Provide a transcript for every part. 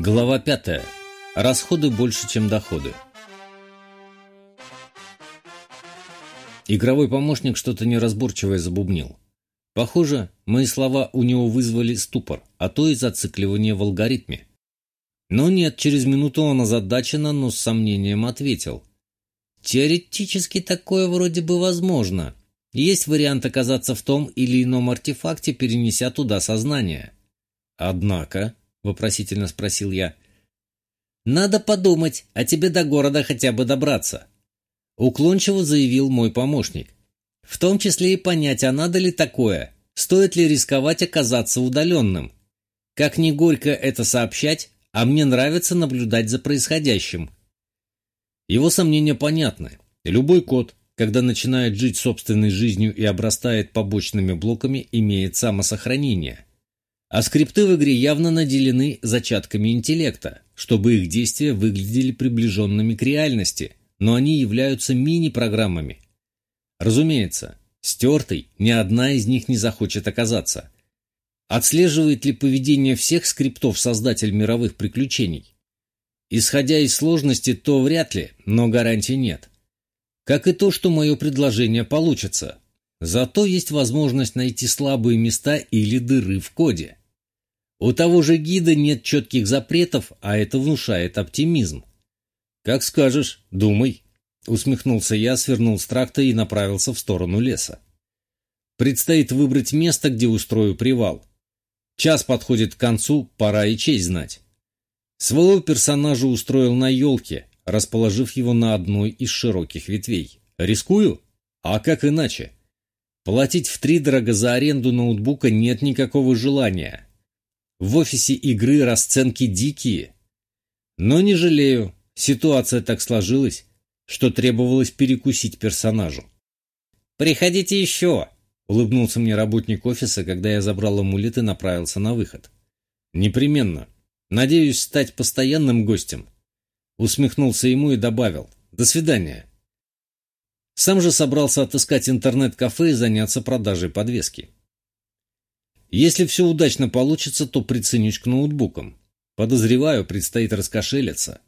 Глава 5. Расходы больше, чем доходы. Игровой помощник что-то неразборчивое забубнил. Похоже, мои слова у него вызвали ступор, а то и зацикливание в алгоритме. Но нет, через минуту он озадаченно, но с сомнением ответил. Теоретически такое вроде бы возможно. Есть вариант оказаться в том или ином артефакте, перенеся туда сознание. Однако, — вопросительно спросил я. «Надо подумать, а тебе до города хотя бы добраться», — уклончиво заявил мой помощник. «В том числе и понять, а надо ли такое, стоит ли рисковать оказаться удаленным. Как ни горько это сообщать, а мне нравится наблюдать за происходящим». Его сомнения понятны. Любой код, когда начинает жить собственной жизнью и обрастает побочными блоками, имеет самосохранение. А скрипты в игре явно наделены зачатками интеллекта, чтобы их действия выглядели приближенными к реальности, но они являются мини-программами. Разумеется, стертой ни одна из них не захочет оказаться. Отслеживает ли поведение всех скриптов создатель мировых приключений? Исходя из сложности, то вряд ли, но гарантий нет. Как и то, что мое предложение получится. Зато есть возможность найти слабые места или дыры в коде. У того же гида нет четких запретов, а это внушает оптимизм. «Как скажешь, думай», — усмехнулся я, свернул с тракта и направился в сторону леса. «Предстоит выбрать место, где устрою привал. Час подходит к концу, пора и честь знать». Своего персонажа устроил на елке, расположив его на одной из широких ветвей. «Рискую? А как иначе?» Платить втридорого за аренду ноутбука нет никакого желания, в офисе игры расценки дикие. Но не жалею, ситуация так сложилась, что требовалось перекусить персонажу. «Приходите еще!» — улыбнулся мне работник офиса, когда я забрал амулет и направился на выход. «Непременно. Надеюсь стать постоянным гостем». Усмехнулся ему и добавил «До свидания». Сам же собрался отыскать интернет-кафе и заняться продажей подвески. Если все удачно получится, то приценюсь к ноутбукам. Подозреваю, предстоит раскошелиться.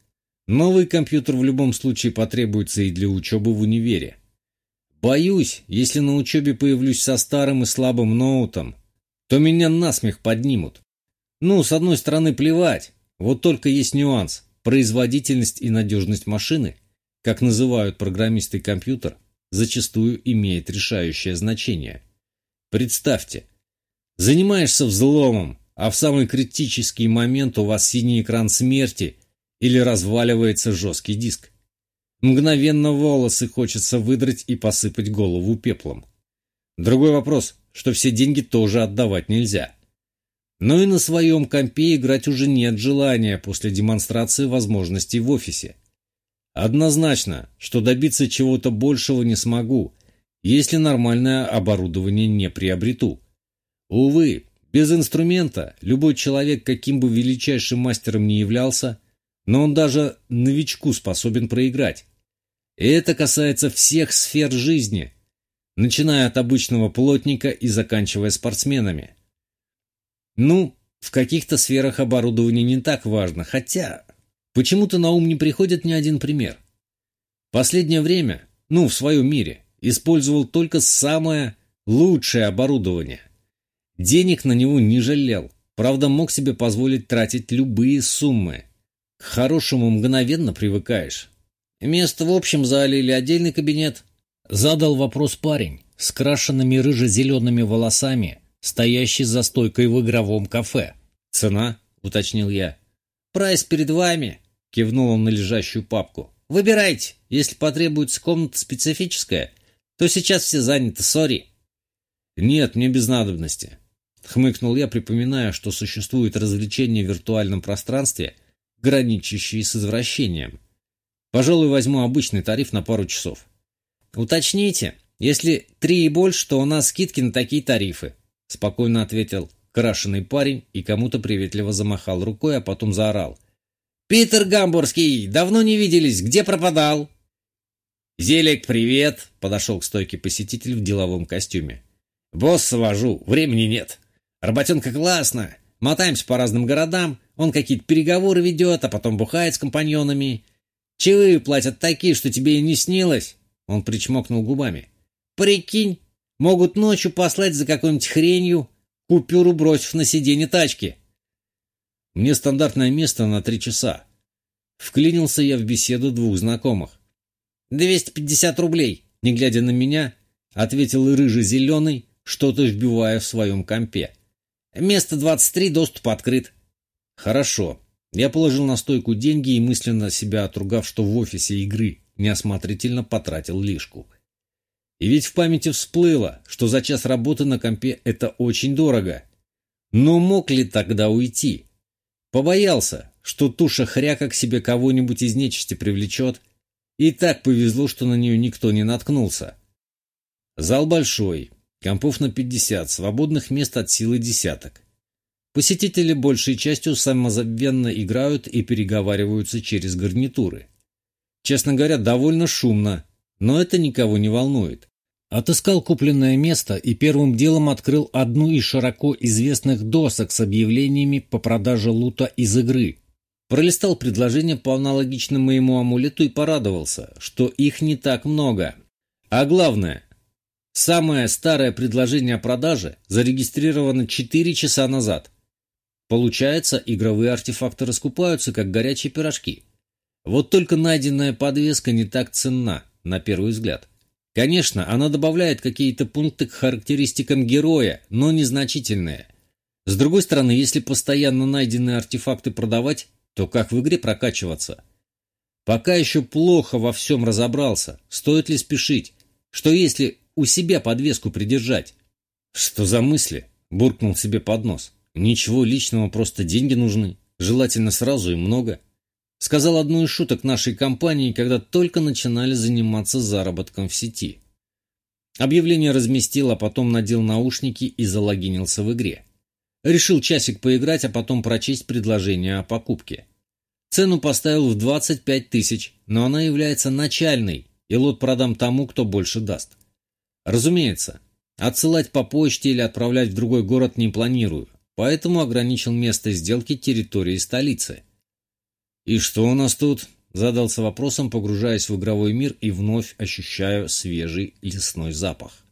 Новый компьютер в любом случае потребуется и для учебы в универе. Боюсь, если на учебе появлюсь со старым и слабым ноутом, то меня насмех поднимут. Ну, с одной стороны, плевать. Вот только есть нюанс. Производительность и надежность машины, как называют программисты компьютер, зачастую имеет решающее значение. Представьте, Занимаешься взломом, а в самый критический момент у вас синий экран смерти или разваливается жесткий диск. Мгновенно волосы хочется выдрать и посыпать голову пеплом. Другой вопрос, что все деньги тоже отдавать нельзя. Но и на своем компе играть уже нет желания после демонстрации возможностей в офисе. Однозначно, что добиться чего-то большего не смогу, если нормальное оборудование не приобрету. Увы, без инструмента любой человек, каким бы величайшим мастером ни являлся, но он даже новичку способен проиграть. И это касается всех сфер жизни, начиная от обычного плотника и заканчивая спортсменами. Ну, в каких-то сферах оборудование не так важно, хотя почему-то на ум не приходит ни один пример. Последнее время, ну, в своем мире, использовал только самое лучшее оборудование. Денег на него не жалел, правда мог себе позволить тратить любые суммы. К хорошему мгновенно привыкаешь. Место в общем зале или отдельный кабинет? Задал вопрос парень с крашенными рыже-зелеными волосами, стоящий за стойкой в игровом кафе. «Цена?» — уточнил я. «Прайс перед вами!» — кивнул он на лежащую папку. «Выбирайте. Если потребуется комната специфическая, то сейчас все заняты, сори». «Нет, мне без надобности. Хмыкнул я, припоминая, что существует развлечение в виртуальном пространстве, граничащее с извращением. Пожалуй, возьму обычный тариф на пару часов. Уточните, если три и больше, то у нас скидки на такие тарифы, спокойно ответил крашеный парень и кому-то приветливо замахал рукой, а потом заорал. «Питер Гамбургский, давно не виделись, где пропадал?» «Зелик, привет!» — подошел к стойке посетитель в деловом костюме. «Босса вожу, времени нет!» Работенка классно. мотаемся по разным городам, он какие-то переговоры ведет, а потом бухает с компаньонами. Чаевые платят такие, что тебе и не снилось. Он причмокнул губами. Прикинь, могут ночью послать за какой-нибудь хренью, купюру бросив на сиденье тачки. Мне стандартное место на три часа. Вклинился я в беседу двух знакомых. «Двести пятьдесят рублей», не глядя на меня, ответил рыжий-зеленый, что-то вбивая в своем компе. «Место двадцать три, доступ открыт». «Хорошо». Я положил на стойку деньги и мысленно себя отругав, что в офисе игры неосмотрительно потратил лишку. И ведь в памяти всплыло, что за час работы на компе это очень дорого. Но мог ли тогда уйти? Побоялся, что туша хряка к себе кого-нибудь из нечисти привлечет, и так повезло, что на нее никто не наткнулся. Зал большой, компов на 50, свободных мест от силы десяток. Посетители большей частью самозабвенно играют и переговариваются через гарнитуры. Честно говоря, довольно шумно, но это никого не волнует. Отыскал купленное место и первым делом открыл одну из широко известных досок с объявлениями по продаже лута из игры. Пролистал предложения по аналогичному моему амулету и порадовался, что их не так много. А главное, самое старое предложение о продаже зарегистрировано 4 часа назад. Получается, игровые артефакты раскупаются, как горячие пирожки. Вот только найденная подвеска не так ценна, на первый взгляд. Конечно, она добавляет какие-то пункты к характеристикам героя, но незначительные. С другой стороны, если постоянно найденные артефакты продавать, то как в игре прокачиваться? Пока еще плохо во всем разобрался, стоит ли спешить? Что если у себя подвеску придержать? Что за мысли? Буркнул себе под нос. Ничего личного, просто деньги нужны. Желательно сразу и много. Сказал одну из шуток нашей компании, когда только начинали заниматься заработком в сети. Объявление разместил, а потом надел наушники и залогинился в игре. Решил часик поиграть, а потом прочесть предложение о покупке. Цену поставил в 25 тысяч, но она является начальной, и лот продам тому, кто больше даст. Разумеется, отсылать по почте или отправлять в другой город не планирую, поэтому ограничил место сделки территории столицы – «И что у нас тут?» – задался вопросом, погружаясь в игровой мир и вновь ощущаю свежий лесной запах.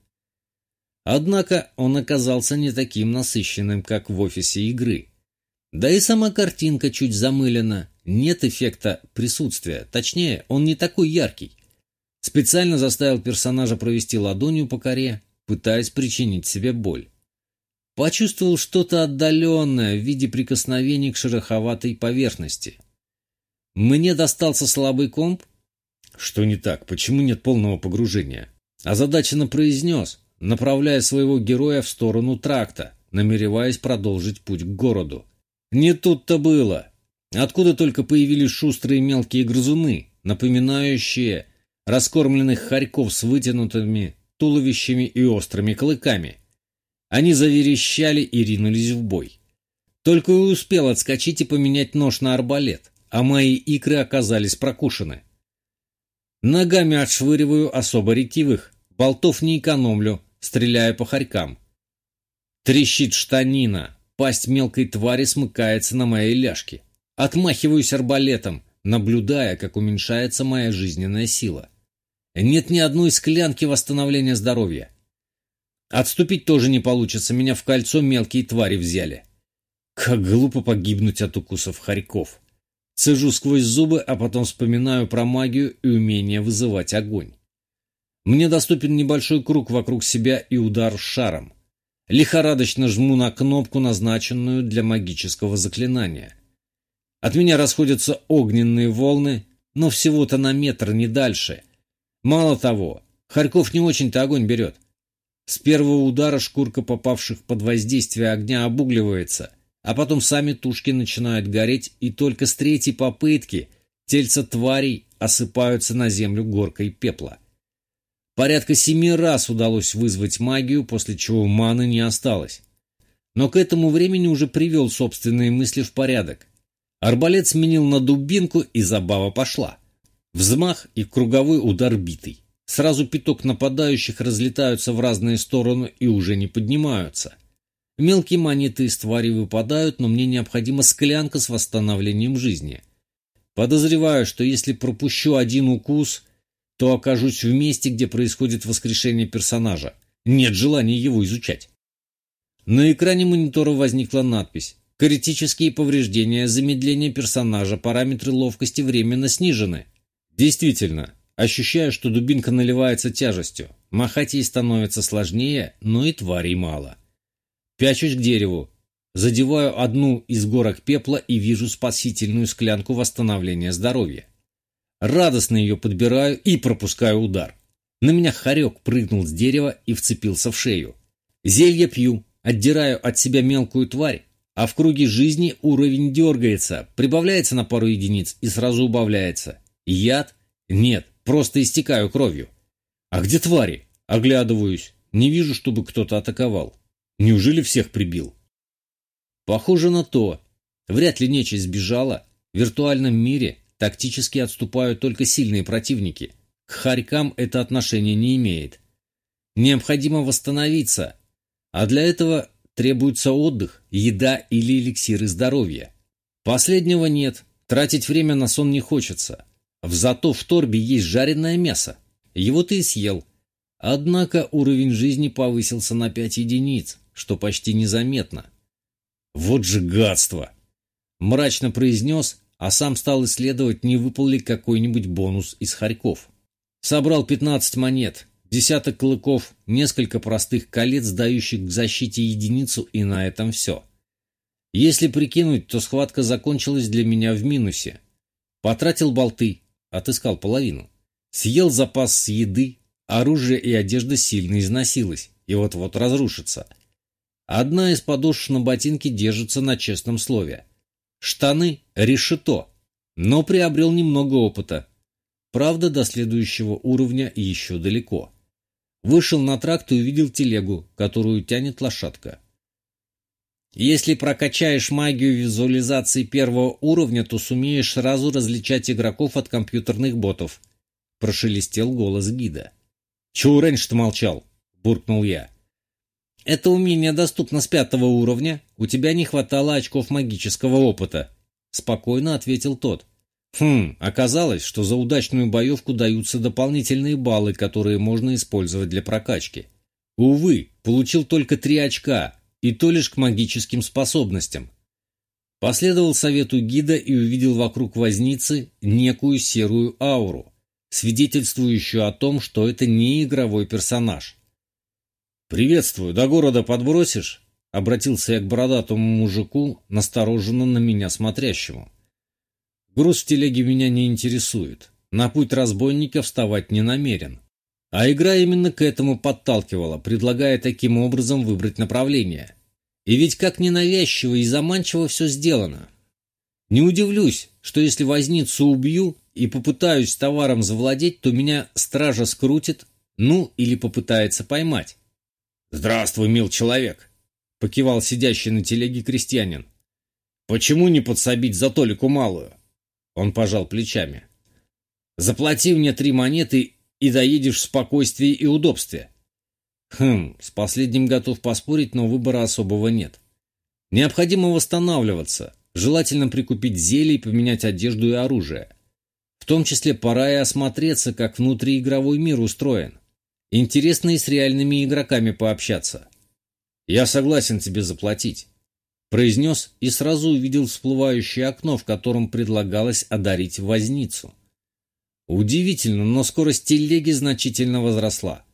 Однако он оказался не таким насыщенным, как в офисе игры. Да и сама картинка чуть замылена, нет эффекта присутствия, точнее, он не такой яркий. Специально заставил персонажа провести ладонью по коре, пытаясь причинить себе боль. Почувствовал что-то отдаленное в виде прикосновений к шероховатой поверхности – мне достался слабый комп? Что не так? Почему нет полного погружения? Озадаченно произнес, направляя своего героя в сторону тракта, намереваясь продолжить путь к городу. Не тут-то было. Откуда только появились шустрые мелкие грызуны, напоминающие раскормленных хорьков с вытянутыми туловищами и острыми клыками. Они заверещали и ринулись в бой. Только и успел отскочить и поменять нож на арбалет а мои икры оказались прокушены. Ногами отшвыриваю особо ретивых, болтов не экономлю, стреляя по хорькам. Трещит штанина, пасть мелкой твари смыкается на моей ляжке. Отмахиваюсь арбалетом, наблюдая, как уменьшается моя жизненная сила. Нет ни одной склянки восстановления здоровья. Отступить тоже не получится, меня в кольцо мелкие твари взяли. Как глупо погибнуть от укусов хорьков. Цежу сквозь зубы, а потом вспоминаю про магию и умение вызывать огонь. Мне доступен небольшой круг вокруг себя и удар шаром. Лихорадочно жму на кнопку, назначенную для магического заклинания. От меня расходятся огненные волны, но всего-то на метр не дальше. Мало того, Харьков не очень-то огонь берет. С первого удара шкурка попавших под воздействие огня обугливается, а потом сами тушки начинают гореть, и только с третьей попытки тельца тварей осыпаются на землю горкой пепла. Порядка семи раз удалось вызвать магию, после чего маны не осталось. Но к этому времени уже привел собственные мысли в порядок. Арбалет сменил на дубинку, и забава пошла. Взмах и круговой удар битый. Сразу пяток нападающих разлетаются в разные стороны и уже не поднимаются. Мелкие монеты из твари выпадают, но мне необходима склянка с восстановлением жизни. Подозреваю, что если пропущу один укус, то окажусь в месте, где происходит воскрешение персонажа. Нет желания его изучать. На экране монитора возникла надпись «Критические повреждения, замедление персонажа, параметры ловкости временно снижены». Действительно, ощущаю, что дубинка наливается тяжестью. Махать ей становится сложнее, но и тварей мало. Пячусь к дереву, задеваю одну из горок пепла и вижу спасительную склянку восстановления здоровья. Радостно ее подбираю и пропускаю удар. На меня хорек прыгнул с дерева и вцепился в шею. Зелье пью, отдираю от себя мелкую тварь, а в круге жизни уровень дергается, прибавляется на пару единиц и сразу убавляется. Яд? Нет, просто истекаю кровью. А где твари? Оглядываюсь. Не вижу, чтобы кто-то атаковал. Неужели всех прибил? Похоже на то. Вряд ли нечисть сбежала. В виртуальном мире Тактически отступают только сильные противники. К хорькам это отношение не имеет. Необходимо восстановиться, а для этого требуется отдых, еда или эликсиры здоровья. Последнего нет, тратить время на сон не хочется. В зато в торбе есть жареное мясо. Его ты и съел. Однако уровень жизни повысился на 5 единиц, что почти незаметно. «Вот же гадство!» – мрачно произнес, а сам стал исследовать, не выпал ли какой-нибудь бонус из хорьков. Собрал 15 монет, десяток клыков, несколько простых колец, дающих к защите единицу, и на этом все. Если прикинуть, то схватка закончилась для меня в минусе. Потратил болты, отыскал половину. Съел запас еды, оружие и одежда сильно износилось и вот-вот разрушится. Одна из подошв на ботинке держится на честном слове. Штаны — решето, но приобрел немного опыта. Правда, до следующего уровня еще далеко. Вышел на тракт и увидел телегу, которую тянет лошадка. Если прокачаешь магию визуализации первого уровня, то сумеешь сразу различать игроков от компьютерных ботов. Прошелестел голос гида. «Чего раньше-то молчал?» – буркнул я. Это умение доступно с пятого уровня. У тебя не хватало очков магического опыта. Спокойно ответил тот. Хм, оказалось, что за удачную боевку даются дополнительные баллы, которые можно использовать для прокачки. Увы, получил только три очка, и то лишь к магическим способностям. Последовал совету гида и увидел вокруг возницы некую серую ауру, свидетельствующую о том, что это не игровой персонаж. «Приветствую, до города подбросишь?» — обратился я к бородатому мужику, настороженно на меня смотрящему. «Груз в телеге меня не интересует. На путь разбойника вставать не намерен. А игра именно к этому подталкивала, предлагая таким образом выбрать направление. И ведь как ненавязчиво и заманчиво все сделано. Не удивлюсь, что если возницу убью и попытаюсь товаром завладеть, то меня стража скрутит, ну или попытается поймать. «Здравствуй, мил человек!» — покивал сидящий на телеге крестьянин. «Почему не подсобить за Толику малую?» Он пожал плечами. «Заплати мне три монеты и доедешь в спокойствии и удобстве». Хм, с последним готов поспорить, но выбора особого нет. Необходимо восстанавливаться, желательно прикупить зелье и поменять одежду и оружие. В том числе пора и осмотреться, как внутриигровой мир устроен. Интересно и с реальными игроками пообщаться. Я согласен тебе заплатить. Произнес и сразу увидел всплывающее окно, в котором предлагалось одарить возницу. Удивительно, но скорость телеги значительно возросла.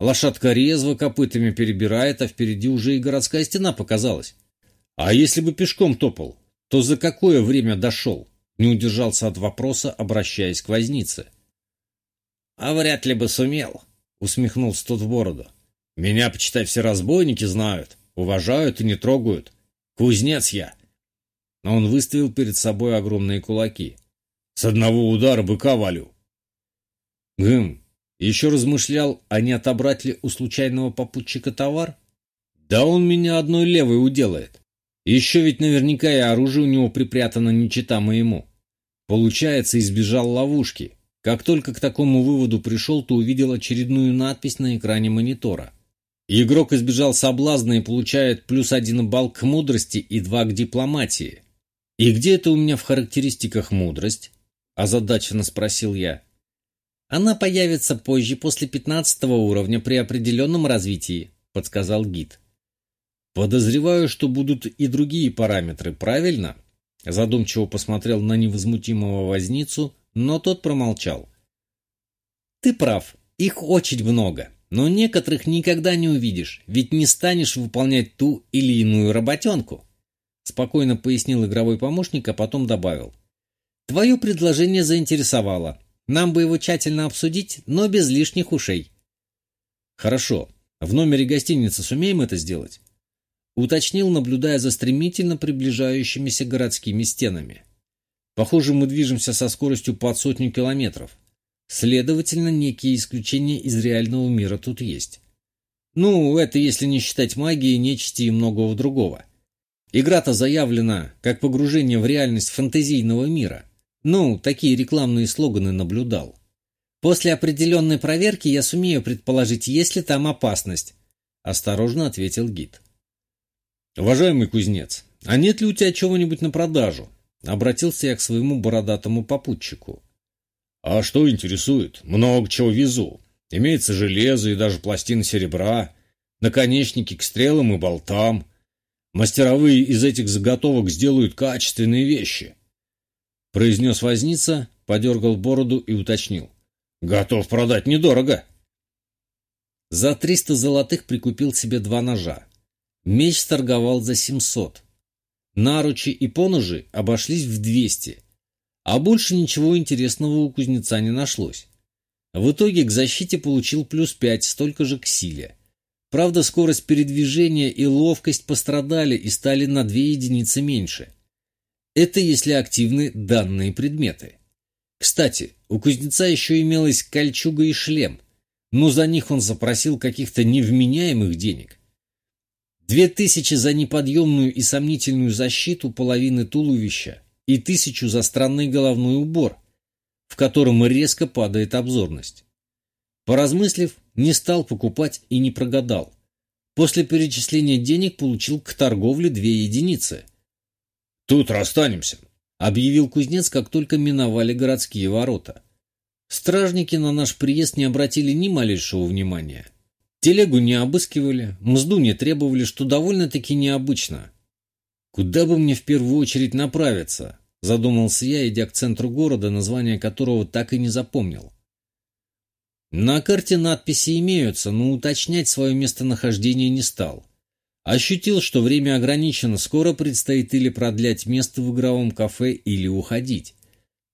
Лошадка резво копытами перебирает, а впереди уже и городская стена показалась. А если бы пешком топал, то за какое время дошел? Не удержался от вопроса, обращаясь к вознице. — А вряд ли бы сумел, усмехнулся тот в бороду. Меня, почитай, все разбойники знают, уважают и не трогают. Кузнец я. Но он выставил перед собой огромные кулаки. С одного удара быка валю. Гм, еще размышлял, а не отобрать ли у случайного попутчика товар? Да он меня одной левой уделает. Еще ведь наверняка и оружие у него припрятано не чита моему. Получается, избежал ловушки. Как только к такому выводу пришел, то увидел очередную надпись на экране монитора. Игрок избежал соблазна и получает плюс один балл к мудрости и два к дипломатии. «И где это у меня в характеристиках мудрость?» – озадаченно спросил я. «Она появится позже, после пятнадцатого уровня, при определенном развитии», – подсказал гид. «Подозреваю, что будут и другие параметры, правильно?» Задумчиво посмотрел на невозмутимого возницу, но тот промолчал. «Ты прав, их очень много, но некоторых никогда не увидишь, ведь не станешь выполнять ту или иную работенку», спокойно пояснил игровой помощник, а потом добавил. «Твое предложение заинтересовало. Нам бы его тщательно обсудить, но без лишних ушей». «Хорошо. В номере гостиницы сумеем это сделать?» Уточнил, наблюдая за стремительно приближающимися городскими стенами. Похоже, мы движемся со скоростью под сотню километров. Следовательно, некие исключения из реального мира тут есть. Ну, это если не считать магии, нечисти и многого другого. Игра-то заявлена как погружение в реальность фэнтезийного мира. Ну, такие рекламные слоганы наблюдал. После определенной проверки я сумею предположить, есть ли там опасность, осторожно ответил гид. «Уважаемый кузнец, а нет ли у тебя чего-нибудь на продажу?» Обратился я к своему бородатому попутчику. «А что интересует? Много чего везу. Имеется железо и даже пластины серебра, наконечники к стрелам и болтам. Мастеровые из этих заготовок сделают качественные вещи». Произнес возница, подергал бороду и уточнил. «Готов продать недорого». За триста золотых прикупил себе два ножа. Меч торговал за 700. Наручи и поножи обошлись в 200. А больше ничего интересного у кузнеца не нашлось. В итоге к защите получил плюс 5, столько же к силе. Правда, скорость передвижения и ловкость пострадали и стали на 2 единицы меньше. Это если активны данные предметы. Кстати, у кузнеца еще имелась кольчуга и шлем, но за них он запросил каких-то невменяемых денег – Две тысячи за неподъемную и сомнительную защиту половины туловища и тысячу за странный головной убор, в котором резко падает обзорность. Поразмыслив, не стал покупать и не прогадал. После перечисления денег получил к торговле две единицы. «Тут расстанемся», — объявил кузнец, как только миновали городские ворота. Стражники на наш приезд не обратили ни малейшего внимания. Телегу не обыскивали, мзду не требовали, что довольно-таки необычно. «Куда бы мне в первую очередь направиться?» – задумался я, идя к центру города, название которого так и не запомнил. На карте надписи имеются, но уточнять свое местонахождение не стал. Ощутил, что время ограничено, скоро предстоит или продлять место в игровом кафе, или уходить.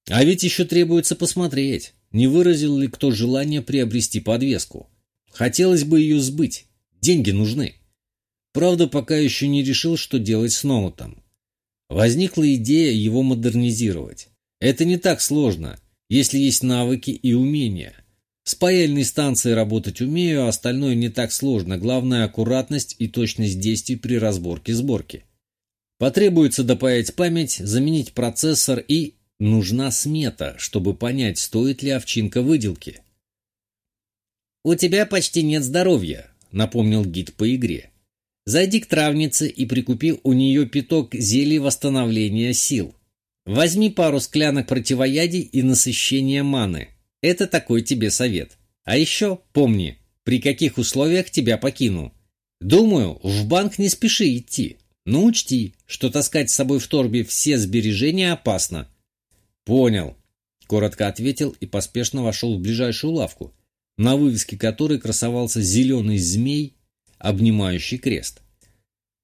А ведь еще требуется посмотреть, не выразил ли кто желание приобрести подвеску. Хотелось бы ее сбыть. Деньги нужны. Правда, пока еще не решил, что делать с ноутом. Возникла идея его модернизировать. Это не так сложно, если есть навыки и умения. С паяльной станцией работать умею, а остальное не так сложно. Главное – аккуратность и точность действий при разборке-сборке. Потребуется допаять память, заменить процессор и... Нужна смета, чтобы понять, стоит ли овчинка выделки. «У тебя почти нет здоровья», — напомнил гид по игре. «Зайди к травнице и прикупи у нее пяток зелий восстановления сил. Возьми пару склянок противоядий и насыщения маны. Это такой тебе совет. А еще помни, при каких условиях тебя покину. Думаю, в банк не спеши идти, но учти, что таскать с собой в торбе все сбережения опасно». «Понял», — коротко ответил и поспешно вошел в ближайшую лавку, на вывеске которой красовался зеленый змей, обнимающий крест.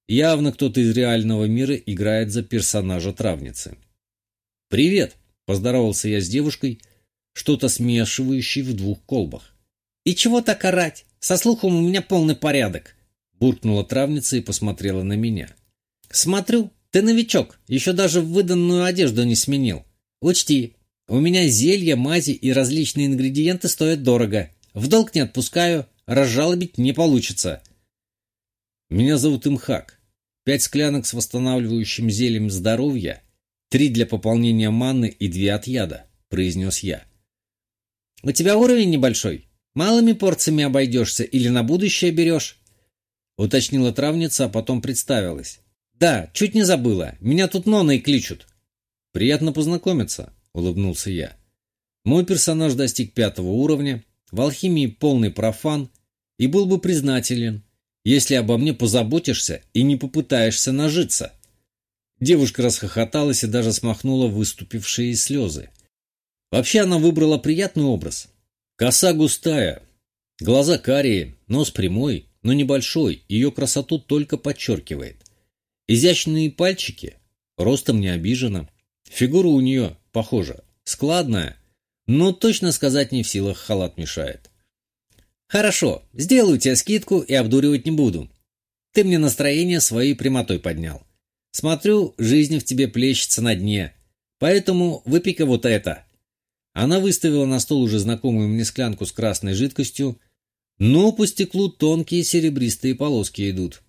Явно кто-то из реального мира играет за персонажа травницы. «Привет!» – поздоровался я с девушкой, что-то смешивающей в двух колбах. «И чего так орать? Со слухом у меня полный порядок!» – буркнула травница и посмотрела на меня. «Смотрю, ты новичок, еще даже выданную одежду не сменил. Учти, у меня зелья, мази и различные ингредиенты стоят дорого. В долг не отпускаю, разжалобить не получится. Меня зовут Имхак. Пять склянок с восстанавливающим зельем здоровья, три для пополнения маны и две от яда, произнес я. У тебя уровень небольшой. Малыми порциями обойдешься или на будущее берешь? — уточнила травница, а потом представилась. «Да, чуть не забыла. Меня тут Ноной кличут». «Приятно познакомиться», — улыбнулся я. Мой персонаж достиг пятого уровня, в алхимии полный профан и был бы признателен, если обо мне позаботишься и не попытаешься нажиться. Девушка расхохоталась и даже смахнула выступившие слезы. Вообще она выбрала приятный образ. Коса густая, глаза карие, нос прямой, но небольшой, ее красоту только подчеркивает. Изящные пальчики, ростом не обижена. Фигура у нее, похоже, складная, но точно сказать не в силах халат мешает. «Хорошо, сделаю тебе скидку и обдуривать не буду. Ты мне настроение своей прямотой поднял. Смотрю, жизнь в тебе плещется на дне. Поэтому выпей-ка вот это». Она выставила на стол уже знакомую мне склянку с красной жидкостью, но по стеклу тонкие серебристые полоски идут.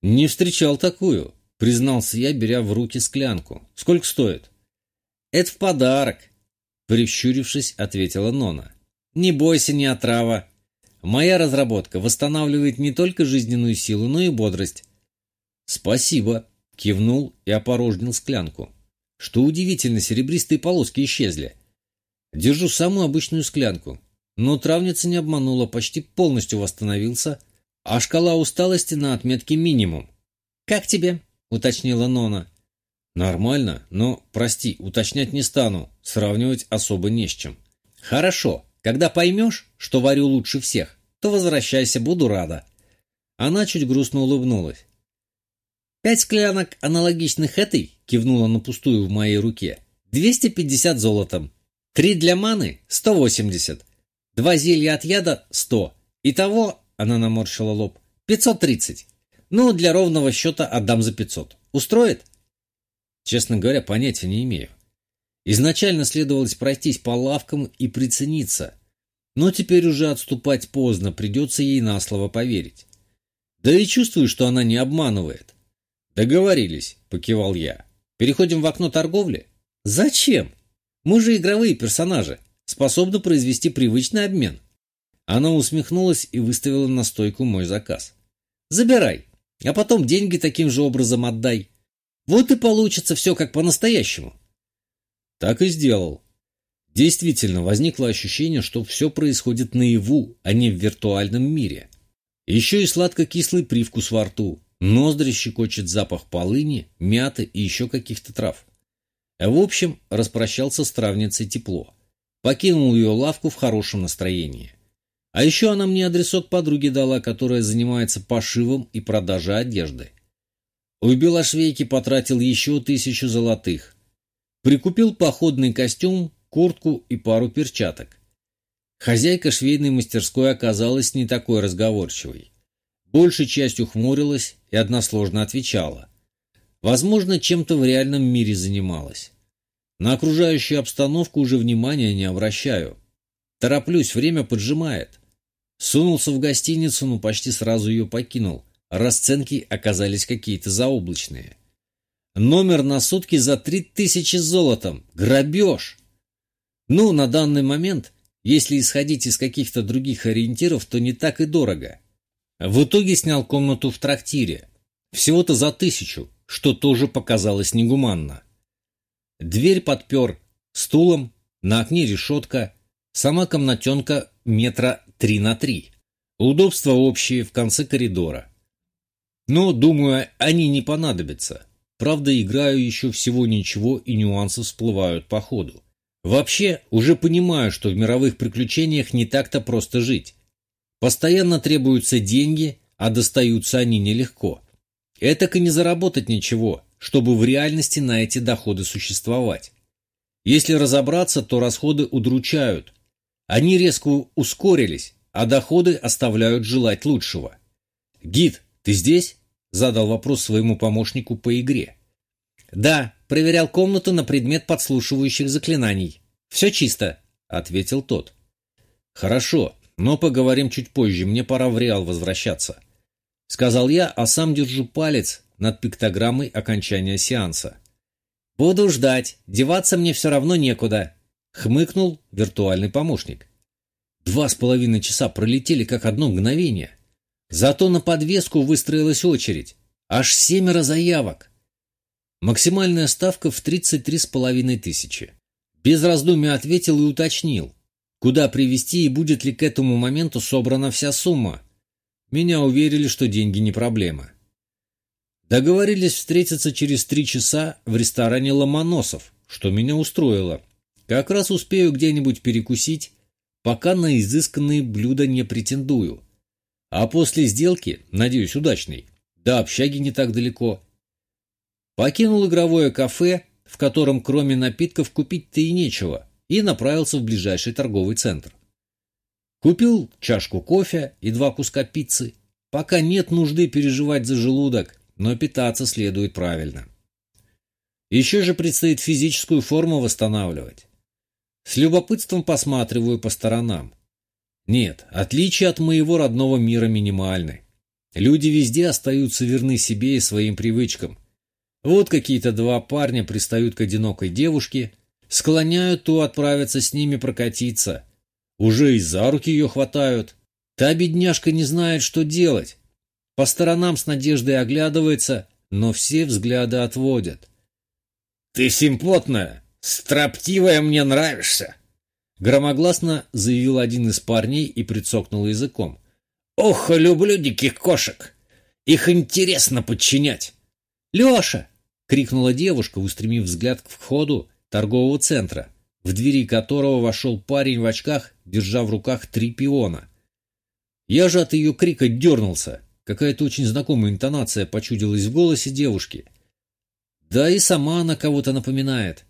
«Не встречал такую», — признался я, беря в руки склянку. «Сколько стоит?» «Это в подарок», — прищурившись, ответила Нона. «Не бойся, не отрава. Моя разработка восстанавливает не только жизненную силу, но и бодрость». «Спасибо», — кивнул и опорожнил склянку. Что удивительно, серебристые полоски исчезли. Держу самую обычную склянку. Но травница не обманула, почти полностью восстановился, а шкала усталости на отметке минимум. «Как тебе?» — уточнила Нона. «Нормально, но, прости, уточнять не стану, сравнивать особо не с чем». «Хорошо, когда поймешь, что варю лучше всех, то возвращайся, буду рада». Она чуть грустно улыбнулась. «Пять склянок, аналогичных этой», — кивнула на пустую в моей руке, — «250 золотом. Три для маны — 180. Два зелья от яда — 100. Итого, — она наморщила лоб, — 530. Ну, для ровного счета отдам за 500. Устроит? Честно говоря, понятия не имею. Изначально следовалось пройтись по лавкам и прицениться. Но теперь уже отступать поздно, придется ей на слово поверить. Да и чувствую, что она не обманывает. «Договорились», — покивал я. «Переходим в окно торговли?» «Зачем? Мы же игровые персонажи, способны произвести привычный обмен». Она усмехнулась и выставила на стойку мой заказ. «Забирай, а потом деньги таким же образом отдай. Вот и получится все как по-настоящему». Так и сделал. Действительно, возникло ощущение, что все происходит наяву, а не в виртуальном мире. Еще и сладко-кислый привкус во рту, ноздри щекочет запах полыни, мяты и еще каких-то трав. В общем, распрощался с травницей тепло. Покинул ее лавку в хорошем настроении. А еще она мне адресок подруги дала, которая занимается пошивом и продажей одежды. У белошвейки потратил еще тысячу золотых. Прикупил походный костюм, куртку и пару перчаток. Хозяйка швейной мастерской оказалась не такой разговорчивой. Большей частью хмурилась и односложно отвечала. Возможно, чем-то в реальном мире занималась. На окружающую обстановку уже внимания не обращаю. Тороплюсь, время поджимает. Сунулся в гостиницу, но почти сразу ее покинул. Расценки оказались какие-то заоблачные. Номер на сутки за три тысячи золотом. Грабеж! Ну, на данный момент, если исходить из каких-то других ориентиров, то не так и дорого. В итоге снял комнату в трактире. Всего-то за тысячу что тоже показалось негуманно. Дверь подпер стулом, на окне решетка, сама комнатенка метра три на три. Удобства общие в конце коридора. Но, думаю, они не понадобятся. Правда, играю еще всего ничего, и нюансы всплывают по ходу. Вообще, уже понимаю, что в мировых приключениях не так-то просто жить. Постоянно требуются деньги, а достаются они нелегко. Этак и не заработать ничего, чтобы в реальности на эти доходы существовать. Если разобраться, то расходы удручают. Они резко ускорились, а доходы оставляют желать лучшего. «Гид, ты здесь?» – задал вопрос своему помощнику по игре. «Да, проверял комнату на предмет подслушивающих заклинаний. Все чисто», – ответил тот. «Хорошо, но поговорим чуть позже, мне пора в Реал возвращаться». Сказал я, а сам держу палец над пиктограммой окончания сеанса. «Буду ждать, деваться мне все равно некуда», — хмыкнул виртуальный помощник. Два с половиной часа пролетели как одно мгновение. Зато на подвеску выстроилась очередь. Аж семеро заявок. Максимальная ставка в 33,5 тысячи. Без раздумий ответил и уточнил, куда привезти и будет ли к этому моменту собрана вся сумма. Меня уверили, что деньги не проблема. Договорились встретиться через три часа в ресторане «Ломоносов», что меня устроило. Как раз успею где-нибудь перекусить, пока на изысканные блюда не претендую. А после сделки, надеюсь, удачной, до общаги не так далеко. Покинул игровое кафе, в котором кроме напитков купить-то и нечего, и направился в ближайший торговый центр. Купил чашку кофе и два куска пиццы. Пока нет нужды переживать за желудок, но питаться следует правильно. Еще же предстоит физическую форму восстанавливать. С любопытством посматриваю по сторонам. Нет, отличия от моего родного мира минимальны. Люди везде остаются верны себе и своим привычкам. Вот какие-то два парня пристают к одинокой девушке, склоняют ту отправиться с ними прокатиться. Уже и за руки ее хватают. Та бедняжка не знает, что делать. По сторонам с надеждой оглядывается, но все взгляды отводят. «Ты симпотная, строптивая мне нравишься!» Громогласно заявил один из парней и прицокнул языком. «Ох, люблю диких кошек! Их интересно подчинять!» «Леша!» — крикнула девушка, устремив взгляд к входу торгового центра, в двери которого вошел парень в очках, держа в руках три пиона. Я же от ее крика дернулся. Какая-то очень знакомая интонация почудилась в голосе девушки. Да и сама она кого-то напоминает.